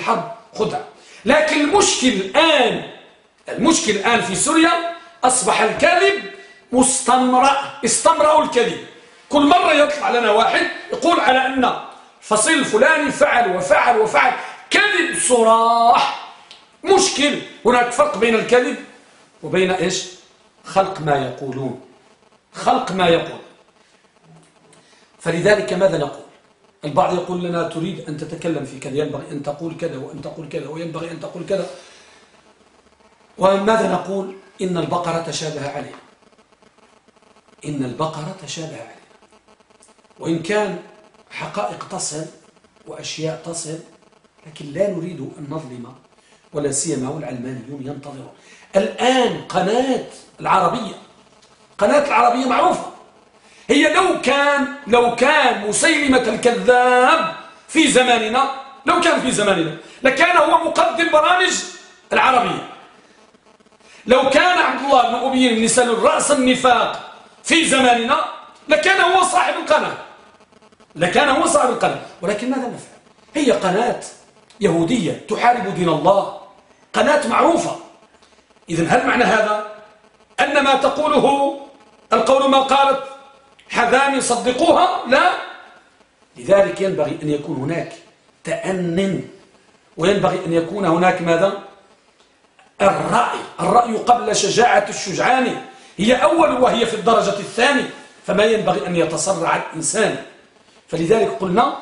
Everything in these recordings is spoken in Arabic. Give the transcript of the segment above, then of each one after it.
الحرب خدها. لكن المشكل الآن المشكل الآن في سوريا أصبح الكذب مستمرأ استمرأوا الكذب كل مرة يطلع لنا واحد يقول على أن الفصيل الفلاني فعل وفعل وفعل. كذب صراح. مشكل. هناك فرق بين الكذب وبين إيش؟ خلق ما يقولون. خلق ما يقول. فلذلك ماذا نقول؟ البعض يقول لنا تريد أن تتكلم في كذا ينبغي أن تقول كذا وأن تقول كذا وينبغي أن تقول كذا. وماذا نقول؟ إن البقرة تشابه عليها إن البقرة تشابه عليها وإن كان حقائق تصل وأشياء تصل لكن لا نريد أن نظلم ولا سيما والعلمانيون ينتظرون. الآن قناة العربية قناة العربية معروفة. هي لو كان لو كان مسيلمة الكذاب في زماننا لو كان في زماننا لكان هو مقدم برامج العربية. لو كان عبد الله بن أبي بن سلول رأس النفاق في زماننا لكان هو صاحب القناة. لكان هو صاحب القناة. ولكن ماذا نفعل؟ هي قناة يهودية تحارب دين الله قناة معروفة. إذن هل معنى هذا؟ أن ما تقوله القول ما قالت حذان صدقوها لا. لذلك ينبغي أن يكون هناك تأن وينبغي أن يكون هناك ماذا؟ الرأي الرأي قبل شجاعة الشجعان. هي أول وهي في الدرجة الثانية. فما ينبغي أن يتسرع الإنسان. فلذلك قلنا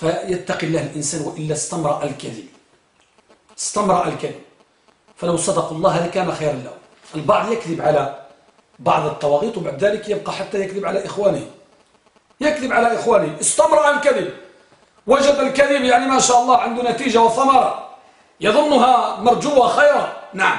فيتقي الله الإنسان وإلا استمرأ الكذب. استمرأ الكذب. فلو صدقوا الله لكان خيرا له. البعض يكذب على بعض الطواغيت وبعد ذلك يبقى حتى يكذب على إخوانه. يكذب على إخوانه. استمرأ الكذب. وجد الكذب يعني ما شاء الله عنده نتيجة وثمرة. يظنها مرجوة خيرا نعم.